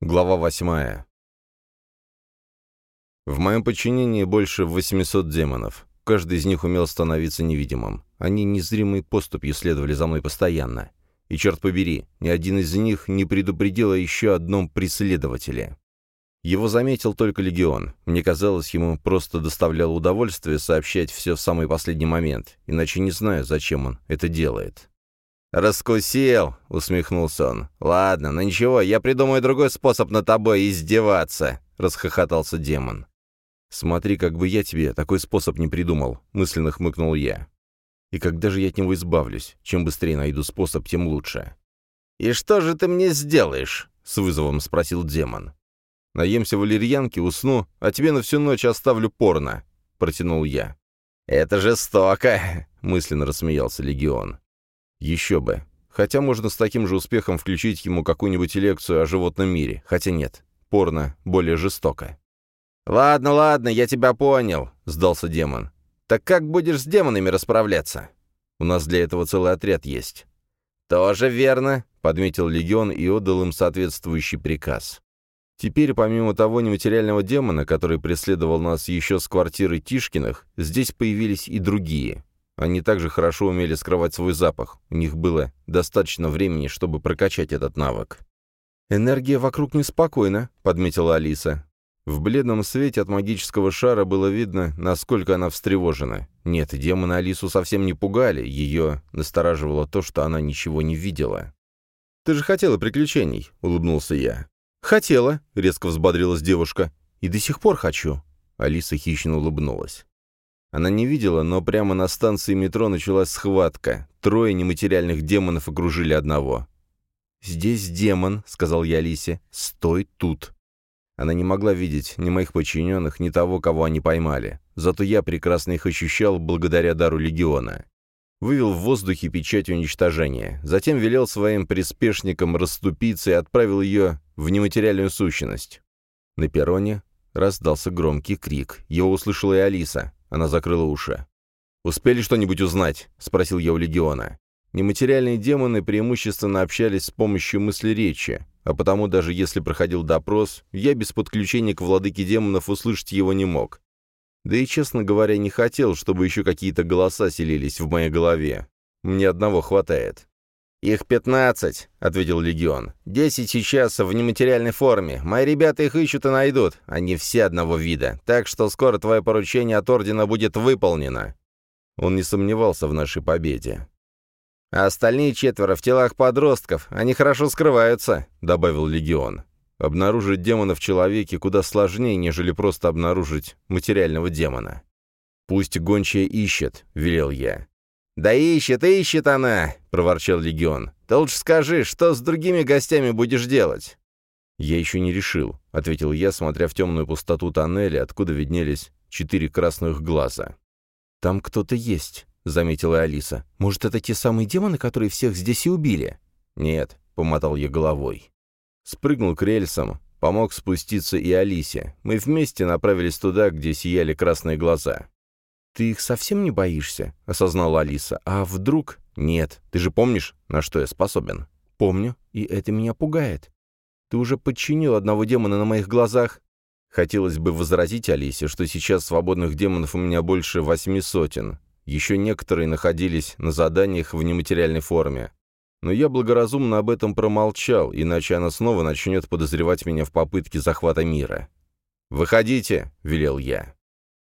Глава восьмая. В моем подчинении больше 800 демонов. Каждый из них умел становиться невидимым. Они незримой поступью следовали за мной постоянно. И, черт побери, ни один из них не предупредил о еще одном преследователе. Его заметил только Легион. Мне казалось, ему просто доставляло удовольствие сообщать все в самый последний момент, иначе не знаю, зачем он это делает. «Раскусил!» — усмехнулся он. «Ладно, но ничего, я придумаю другой способ на тобой издеваться!» — расхохотался демон. «Смотри, как бы я тебе такой способ не придумал», — мысленно хмыкнул я. «И когда же я от него избавлюсь? Чем быстрее найду способ, тем лучше». «И что же ты мне сделаешь?» — с вызовом спросил демон. «Наемся валерьянки, усну, а тебе на всю ночь оставлю порно», — протянул я. «Это жестоко!» — мысленно рассмеялся Легион. Еще бы. Хотя можно с таким же успехом включить ему какую-нибудь лекцию о животном мире. Хотя нет, порно более жестоко. «Ладно, ладно, я тебя понял», — сдался демон. «Так как будешь с демонами расправляться?» «У нас для этого целый отряд есть». «Тоже верно», — подметил легион и отдал им соответствующий приказ. Теперь, помимо того нематериального демона, который преследовал нас еще с квартиры Тишкиных, здесь появились и другие. Они также хорошо умели скрывать свой запах. У них было достаточно времени, чтобы прокачать этот навык. «Энергия вокруг неспокойна», — подметила Алиса. В бледном свете от магического шара было видно, насколько она встревожена. Нет, демоны Алису совсем не пугали, ее настораживало то, что она ничего не видела. «Ты же хотела приключений», — улыбнулся я. «Хотела», — резко взбодрилась девушка. «И до сих пор хочу». Алиса хищно улыбнулась. Она не видела, но прямо на станции метро началась схватка. Трое нематериальных демонов окружили одного. «Здесь демон», — сказал я Алисе. «Стой тут». Она не могла видеть ни моих подчиненных, ни того, кого они поймали. Зато я прекрасно их ощущал благодаря дару легиона. Вывел в воздухе печать уничтожения. Затем велел своим приспешникам расступиться и отправил ее в нематериальную сущность. На перроне раздался громкий крик. Его услышала и Алиса. Она закрыла уши. «Успели что-нибудь узнать?» — спросил я у Легиона. Нематериальные демоны преимущественно общались с помощью мысли речи, а потому даже если проходил допрос, я без подключения к владыке демонов услышать его не мог. Да и, честно говоря, не хотел, чтобы еще какие-то голоса селились в моей голове. Мне одного хватает. «Их пятнадцать», — ответил Легион. «Десять сейчас в нематериальной форме. Мои ребята их ищут и найдут. Они все одного вида. Так что скоро твое поручение от Ордена будет выполнено». Он не сомневался в нашей победе. «А остальные четверо в телах подростков. Они хорошо скрываются», — добавил Легион. «Обнаружить демона в человеке куда сложнее, нежели просто обнаружить материального демона». «Пусть гончая ищет», — велел я. «Да ищет, ищет она!» — проворчал Легион. «Ты лучше скажи, что с другими гостями будешь делать?» «Я еще не решил», — ответил я, смотря в темную пустоту тоннеля, откуда виднелись четыре красных глаза. «Там кто-то есть», — заметила Алиса. «Может, это те самые демоны, которые всех здесь и убили?» «Нет», — помотал я головой. Спрыгнул к рельсам, помог спуститься и Алисе. Мы вместе направились туда, где сияли красные глаза. «Ты их совсем не боишься?» — осознала Алиса. «А вдруг...» «Нет, ты же помнишь, на что я способен?» «Помню, и это меня пугает. Ты уже подчинил одного демона на моих глазах?» Хотелось бы возразить Алисе, что сейчас свободных демонов у меня больше восьми сотен. Еще некоторые находились на заданиях в нематериальной форме. Но я благоразумно об этом промолчал, иначе она снова начнет подозревать меня в попытке захвата мира. «Выходите!» — велел я.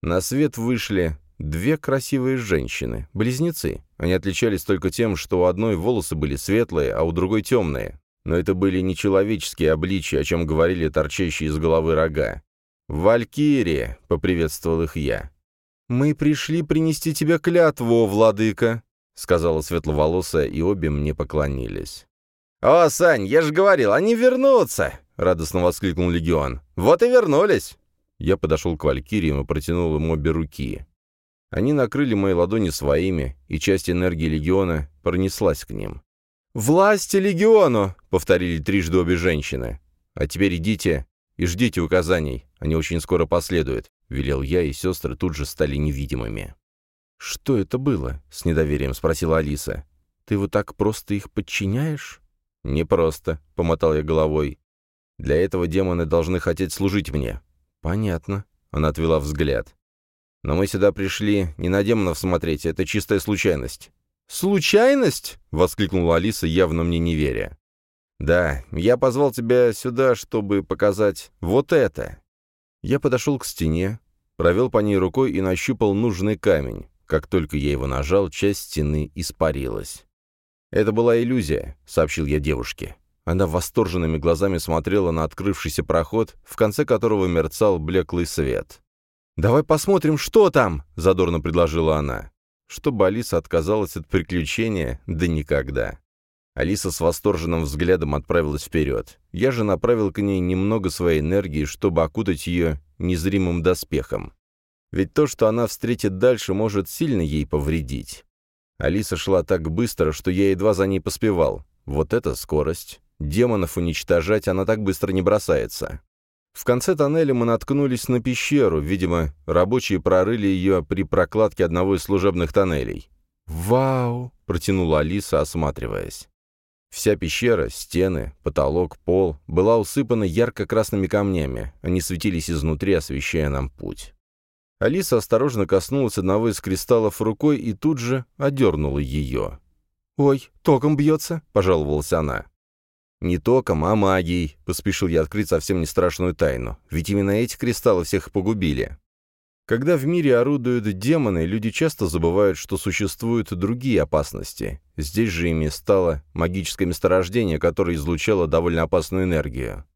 На свет вышли Две красивые женщины, близнецы. Они отличались только тем, что у одной волосы были светлые, а у другой темные. Но это были не человеческие обличия, о чем говорили торчащие из головы рога. «Валькирия!» — поприветствовал их я. «Мы пришли принести тебе клятву, владыка!» — сказала светловолосая, и обе мне поклонились. «О, Сань, я же говорил, они вернутся!» — радостно воскликнул Легион. «Вот и вернулись!» Я подошел к Валькириям и протянул им обе руки. Они накрыли мои ладони своими, и часть энергии легиона пронеслась к ним. «Власти легиону!» — повторили трижды обе женщины. «А теперь идите и ждите указаний, они очень скоро последуют», — велел я, и сестры тут же стали невидимыми. «Что это было?» — с недоверием спросила Алиса. «Ты вот так просто их подчиняешь?» «Не просто», — помотал я головой. Для этого демоны должны хотеть служить мне». «Понятно», — она отвела взгляд. «Но мы сюда пришли не на демонов смотреть, это чистая случайность». «Случайность?» — воскликнула Алиса, явно мне не веря. «Да, я позвал тебя сюда, чтобы показать вот это». Я подошел к стене, провел по ней рукой и нащупал нужный камень. Как только я его нажал, часть стены испарилась. «Это была иллюзия», — сообщил я девушке. Она восторженными глазами смотрела на открывшийся проход, в конце которого мерцал блеклый свет. «Давай посмотрим, что там!» — задорно предложила она. Чтобы Алиса отказалась от приключения, да никогда. Алиса с восторженным взглядом отправилась вперед. Я же направил к ней немного своей энергии, чтобы окутать ее незримым доспехом. Ведь то, что она встретит дальше, может сильно ей повредить. Алиса шла так быстро, что я едва за ней поспевал. Вот это скорость. Демонов уничтожать она так быстро не бросается. В конце тоннеля мы наткнулись на пещеру. Видимо, рабочие прорыли ее при прокладке одного из служебных тоннелей. «Вау!» — протянула Алиса, осматриваясь. Вся пещера, стены, потолок, пол была усыпана ярко-красными камнями. Они светились изнутри, освещая нам путь. Алиса осторожно коснулась одного из кристаллов рукой и тут же одернула ее. «Ой, током бьется», — пожаловалась она. «Не током, а магией», — поспешил я открыть совсем не страшную тайну. Ведь именно эти кристаллы всех погубили. Когда в мире орудуют демоны, люди часто забывают, что существуют другие опасности. Здесь же ими стало магическое месторождение, которое излучало довольно опасную энергию.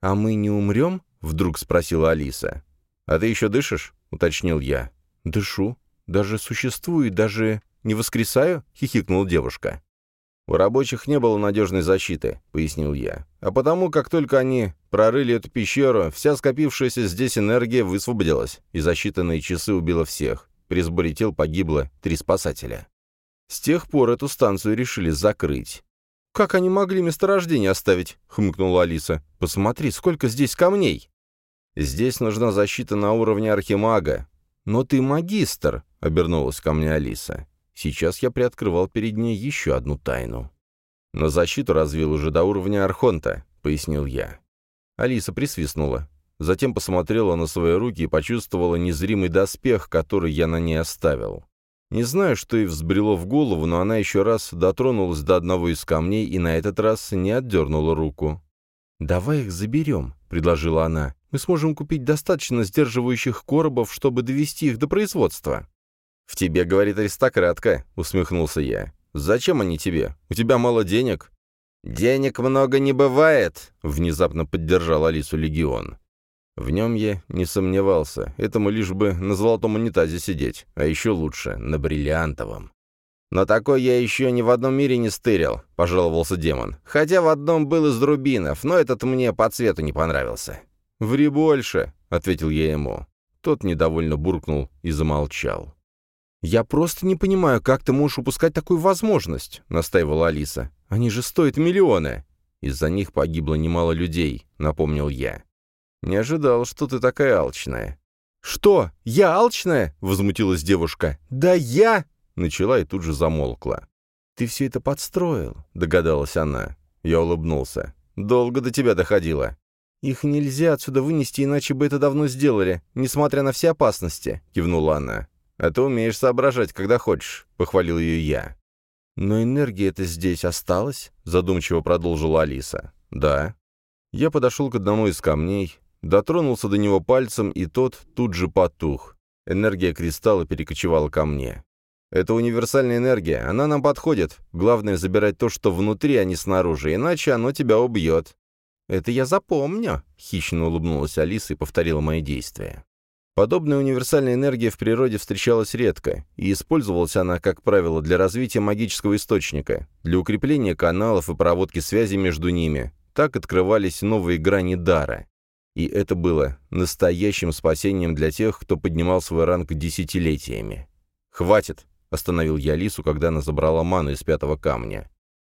«А мы не умрем?» — вдруг спросила Алиса. «А ты еще дышишь?» — уточнил я. «Дышу. Даже существую, даже не воскресаю?» — хихикнула девушка. «У рабочих не было надежной защиты», — пояснил я. «А потому, как только они прорыли эту пещеру, вся скопившаяся здесь энергия высвободилась, и за считанные часы убила всех. При сборе тел погибло три спасателя. С тех пор эту станцию решили закрыть. «Как они могли месторождение оставить?» — хмыкнула Алиса. «Посмотри, сколько здесь камней!» «Здесь нужна защита на уровне архимага». «Но ты магистр!» — обернулась ко мне Алиса. Сейчас я приоткрывал перед ней еще одну тайну. «Но защиту развил уже до уровня Архонта», — пояснил я. Алиса присвистнула. Затем посмотрела на свои руки и почувствовала незримый доспех, который я на ней оставил. Не знаю, что ей взбрело в голову, но она еще раз дотронулась до одного из камней и на этот раз не отдернула руку. «Давай их заберем», — предложила она. «Мы сможем купить достаточно сдерживающих коробов, чтобы довести их до производства». «В тебе, — говорит аристократка», — усмехнулся я. «Зачем они тебе? У тебя мало денег». «Денег много не бывает», — внезапно поддержал Алису Легион. В нем я не сомневался. Этому лишь бы на золотом унитазе сидеть, а еще лучше — на бриллиантовом. «Но такой я еще ни в одном мире не стырил», — пожаловался демон. «Хотя в одном был из рубинов, но этот мне по цвету не понравился». «Ври больше», — ответил я ему. Тот недовольно буркнул и замолчал. «Я просто не понимаю, как ты можешь упускать такую возможность», — настаивала Алиса. «Они же стоят миллионы». «Из-за них погибло немало людей», — напомнил я. «Не ожидал, что ты такая алчная». «Что? Я алчная?» — возмутилась девушка. «Да я...» — начала и тут же замолкла. «Ты все это подстроил», — догадалась она. Я улыбнулся. «Долго до тебя доходило». «Их нельзя отсюда вынести, иначе бы это давно сделали, несмотря на все опасности», — кивнула она. «А ты умеешь соображать, когда хочешь», — похвалил ее я. «Но энергия-то здесь осталась?» — задумчиво продолжила Алиса. «Да». Я подошел к одному из камней, дотронулся до него пальцем, и тот тут же потух. Энергия кристалла перекочевала ко мне. «Это универсальная энергия, она нам подходит. Главное — забирать то, что внутри, а не снаружи, иначе оно тебя убьет». «Это я запомню», — хищно улыбнулась Алиса и повторила мои действия. Подобная универсальная энергия в природе встречалась редко, и использовалась она, как правило, для развития магического источника, для укрепления каналов и проводки связи между ними. Так открывались новые грани дара. И это было настоящим спасением для тех, кто поднимал свой ранг десятилетиями. «Хватит!» — остановил я Лису, когда она забрала ману из пятого камня.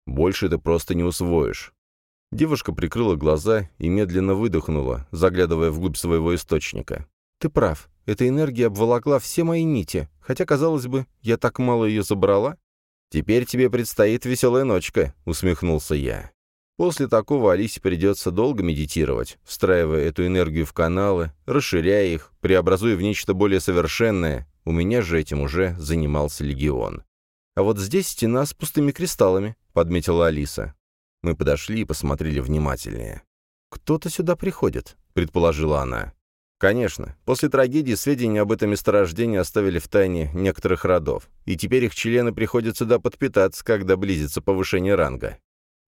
«Больше ты просто не усвоишь». Девушка прикрыла глаза и медленно выдохнула, заглядывая вглубь своего источника. Ты прав, эта энергия обволокла все мои нити, хотя, казалось бы, я так мало ее забрала. Теперь тебе предстоит веселая ночка, усмехнулся я. После такого Алисе придется долго медитировать, встраивая эту энергию в каналы, расширяя их, преобразуя в нечто более совершенное. У меня же этим уже занимался Легион. «А вот здесь стена с пустыми кристаллами», — подметила Алиса. Мы подошли и посмотрели внимательнее. «Кто-то сюда приходит», — предположила она. Конечно, после трагедии сведения об этом месторождении оставили в тайне некоторых родов, и теперь их члены приходят сюда подпитаться, когда близится повышение ранга.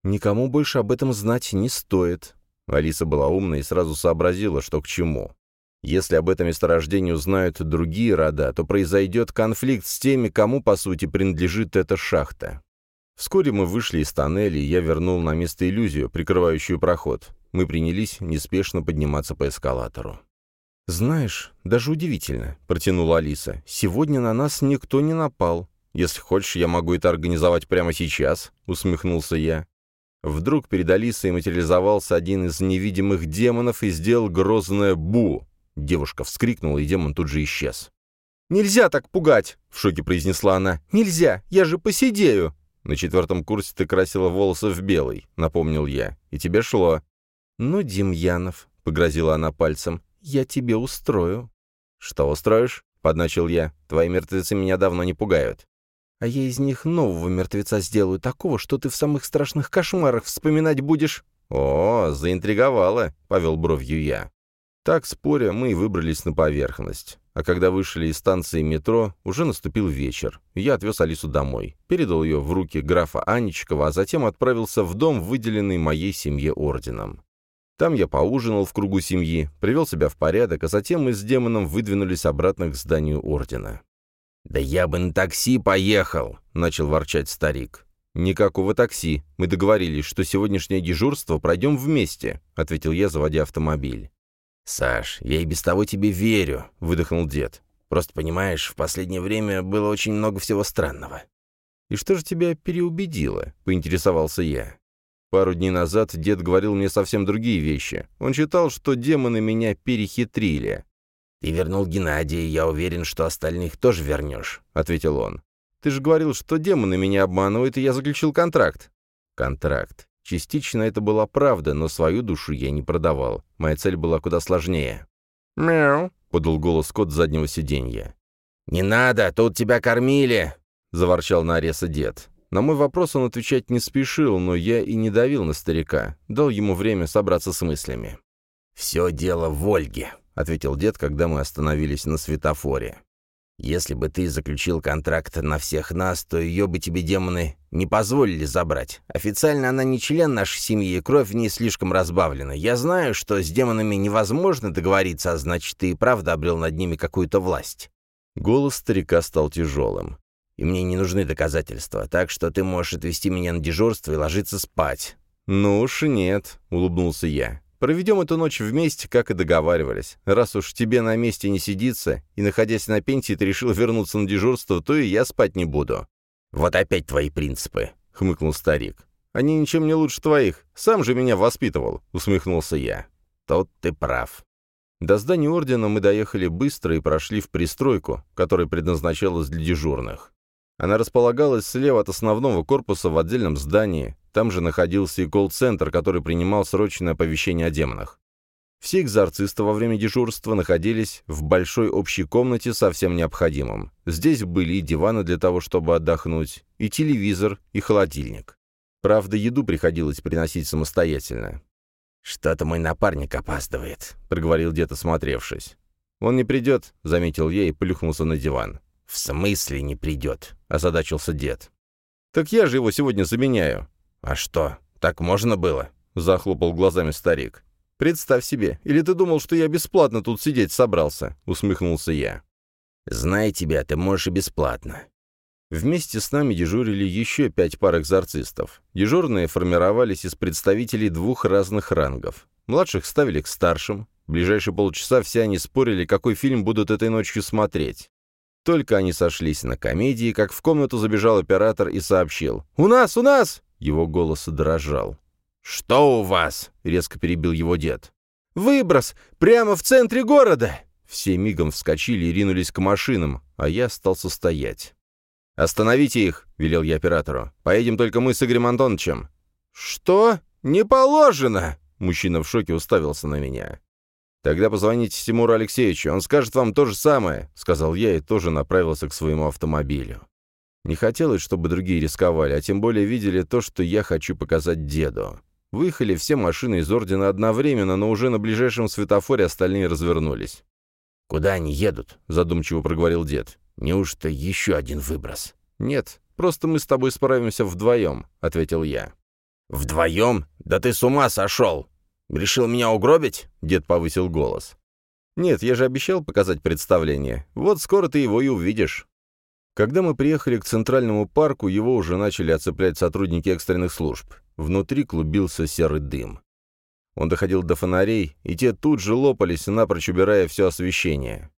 Никому больше об этом знать не стоит. Алиса была умна и сразу сообразила, что к чему. Если об этом месторождении узнают другие рода, то произойдет конфликт с теми, кому, по сути, принадлежит эта шахта. Вскоре мы вышли из тоннеля, и я вернул на место иллюзию, прикрывающую проход. Мы принялись неспешно подниматься по эскалатору. «Знаешь, даже удивительно», — протянула Алиса. «Сегодня на нас никто не напал. Если хочешь, я могу это организовать прямо сейчас», — усмехнулся я. Вдруг перед Алисой материализовался один из невидимых демонов и сделал грозное «бу». Девушка вскрикнула, и демон тут же исчез. «Нельзя так пугать!» — в шоке произнесла она. «Нельзя! Я же посидею!» «На четвертом курсе ты красила волосы в белый», — напомнил я. «И тебе шло». «Ну, Демьянов», — погрозила она пальцем, — «я тебе устрою». «Что устроишь?» — подначил я. «Твои мертвецы меня давно не пугают» а я из них нового мертвеца сделаю, такого, что ты в самых страшных кошмарах вспоминать будешь». «О, заинтриговала», — повел бровью я. Так, споря, мы и выбрались на поверхность. А когда вышли из станции метро, уже наступил вечер. Я отвез Алису домой, передал ее в руки графа Анечкова, а затем отправился в дом, выделенный моей семье орденом. Там я поужинал в кругу семьи, привел себя в порядок, а затем мы с демоном выдвинулись обратно к зданию ордена. «Да я бы на такси поехал», — начал ворчать старик. «Никакого такси. Мы договорились, что сегодняшнее дежурство пройдем вместе», — ответил я, заводя автомобиль. «Саш, я и без того тебе верю», — выдохнул дед. «Просто, понимаешь, в последнее время было очень много всего странного». «И что же тебя переубедило?» — поинтересовался я. Пару дней назад дед говорил мне совсем другие вещи. Он считал, что демоны меня перехитрили. «Ты вернул Геннадия, я уверен, что остальных тоже вернешь», — ответил он. «Ты же говорил, что демоны меня обманывают, и я заключил контракт». «Контракт. Частично это была правда, но свою душу я не продавал. Моя цель была куда сложнее». «Мяу», — подал голос кот с заднего сиденья. «Не надо, тут тебя кормили», — заворчал на Ареса дед. На мой вопрос он отвечать не спешил, но я и не давил на старика, дал ему время собраться с мыслями. «Все дело в Ольге», — ответил дед, когда мы остановились на светофоре. «Если бы ты заключил контракт на всех нас, то ее бы тебе демоны не позволили забрать. Официально она не член нашей семьи, и кровь в ней слишком разбавлена. Я знаю, что с демонами невозможно договориться, а значит, ты и правда обрел над ними какую-то власть». Голос старика стал тяжелым. «И мне не нужны доказательства, так что ты можешь отвезти меня на дежурство и ложиться спать». «Ну уж нет», — улыбнулся я. Проведем эту ночь вместе, как и договаривались. Раз уж тебе на месте не сидится, и, находясь на пенсии, ты решил вернуться на дежурство, то и я спать не буду». «Вот опять твои принципы», — хмыкнул старик. «Они ничем не лучше твоих. Сам же меня воспитывал», — усмехнулся я. «Тот ты прав». До здания ордена мы доехали быстро и прошли в пристройку, которая предназначалась для дежурных. Она располагалась слева от основного корпуса в отдельном здании, там же находился и колл-центр, который принимал срочное оповещение о демонах. Все экзорцисты во время дежурства находились в большой общей комнате со всем необходимым. Здесь были и диваны для того, чтобы отдохнуть, и телевизор, и холодильник. Правда, еду приходилось приносить самостоятельно. «Что-то мой напарник опаздывает», — проговорил дед, осмотревшись. «Он не придет», — заметил я и плюхнулся на диван. «В смысле не придет?» — озадачился дед. «Так я же его сегодня заменяю». «А что, так можно было?» — захлопал глазами старик. «Представь себе, или ты думал, что я бесплатно тут сидеть собрался?» — усмехнулся я. «Знай тебя, ты можешь и бесплатно». Вместе с нами дежурили еще пять пар экзорцистов. Дежурные формировались из представителей двух разных рангов. Младших ставили к старшим. В ближайшие полчаса все они спорили, какой фильм будут этой ночью смотреть. Только они сошлись на комедии, как в комнату забежал оператор и сообщил. «У нас, у нас!» Его голос дрожал. «Что у вас?» — резко перебил его дед. «Выброс! Прямо в центре города!» Все мигом вскочили и ринулись к машинам, а я остался стоять. «Остановите их!» — велел я оператору. «Поедем только мы с Игорем Антоновичем». «Что?» «Не положено!» Мужчина в шоке уставился на меня. «Тогда позвоните Тимуру Алексеевичу, он скажет вам то же самое», — сказал я и тоже направился к своему автомобилю. Не хотелось, чтобы другие рисковали, а тем более видели то, что я хочу показать деду. Выехали все машины из Ордена одновременно, но уже на ближайшем светофоре остальные развернулись. «Куда они едут?» — задумчиво проговорил дед. «Неужто еще один выброс?» «Нет, просто мы с тобой справимся вдвоем», — ответил я. «Вдвоем? Да ты с ума сошел! Решил меня угробить?» — дед повысил голос. «Нет, я же обещал показать представление. Вот скоро ты его и увидишь». Когда мы приехали к Центральному парку, его уже начали оцеплять сотрудники экстренных служб. Внутри клубился серый дым. Он доходил до фонарей, и те тут же лопались, напрочь убирая все освещение.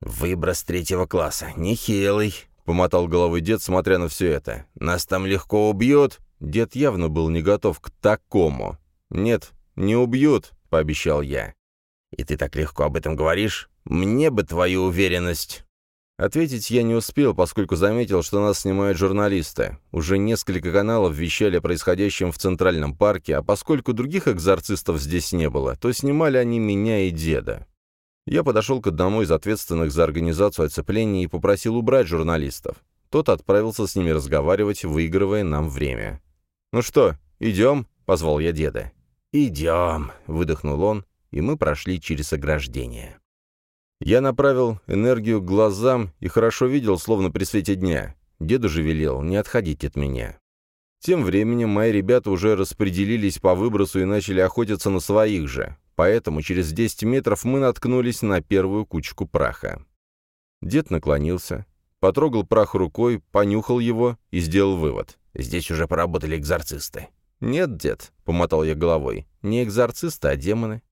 «Выброс третьего класса. Нехилый», — помотал головой дед, смотря на все это. «Нас там легко убьют». Дед явно был не готов к такому. «Нет, не убьют», — пообещал я. «И ты так легко об этом говоришь? Мне бы твою уверенность». Ответить я не успел, поскольку заметил, что нас снимают журналисты. Уже несколько каналов вещали о происходящем в Центральном парке, а поскольку других экзорцистов здесь не было, то снимали они меня и деда. Я подошел к одному из ответственных за организацию оцепления и попросил убрать журналистов. Тот отправился с ними разговаривать, выигрывая нам время. «Ну что, идем?» — позвал я деда. «Идем», — выдохнул он, и мы прошли через ограждение. Я направил энергию к глазам и хорошо видел, словно при свете дня. Деду же велел не отходить от меня. Тем временем мои ребята уже распределились по выбросу и начали охотиться на своих же, поэтому через 10 метров мы наткнулись на первую кучку праха. Дед наклонился, потрогал прах рукой, понюхал его и сделал вывод. «Здесь уже поработали экзорцисты». «Нет, дед», — помотал я головой, — «не экзорцисты, а демоны».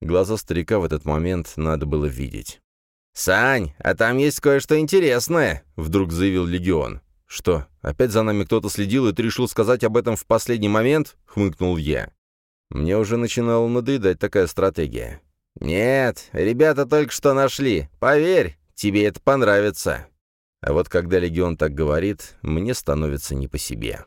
Глаза старика в этот момент надо было видеть. «Сань, а там есть кое-что интересное», — вдруг заявил Легион. «Что, опять за нами кто-то следил, и ты решил сказать об этом в последний момент?» — хмыкнул я. Мне уже начинала надоедать такая стратегия. «Нет, ребята только что нашли. Поверь, тебе это понравится». А вот когда Легион так говорит, мне становится не по себе.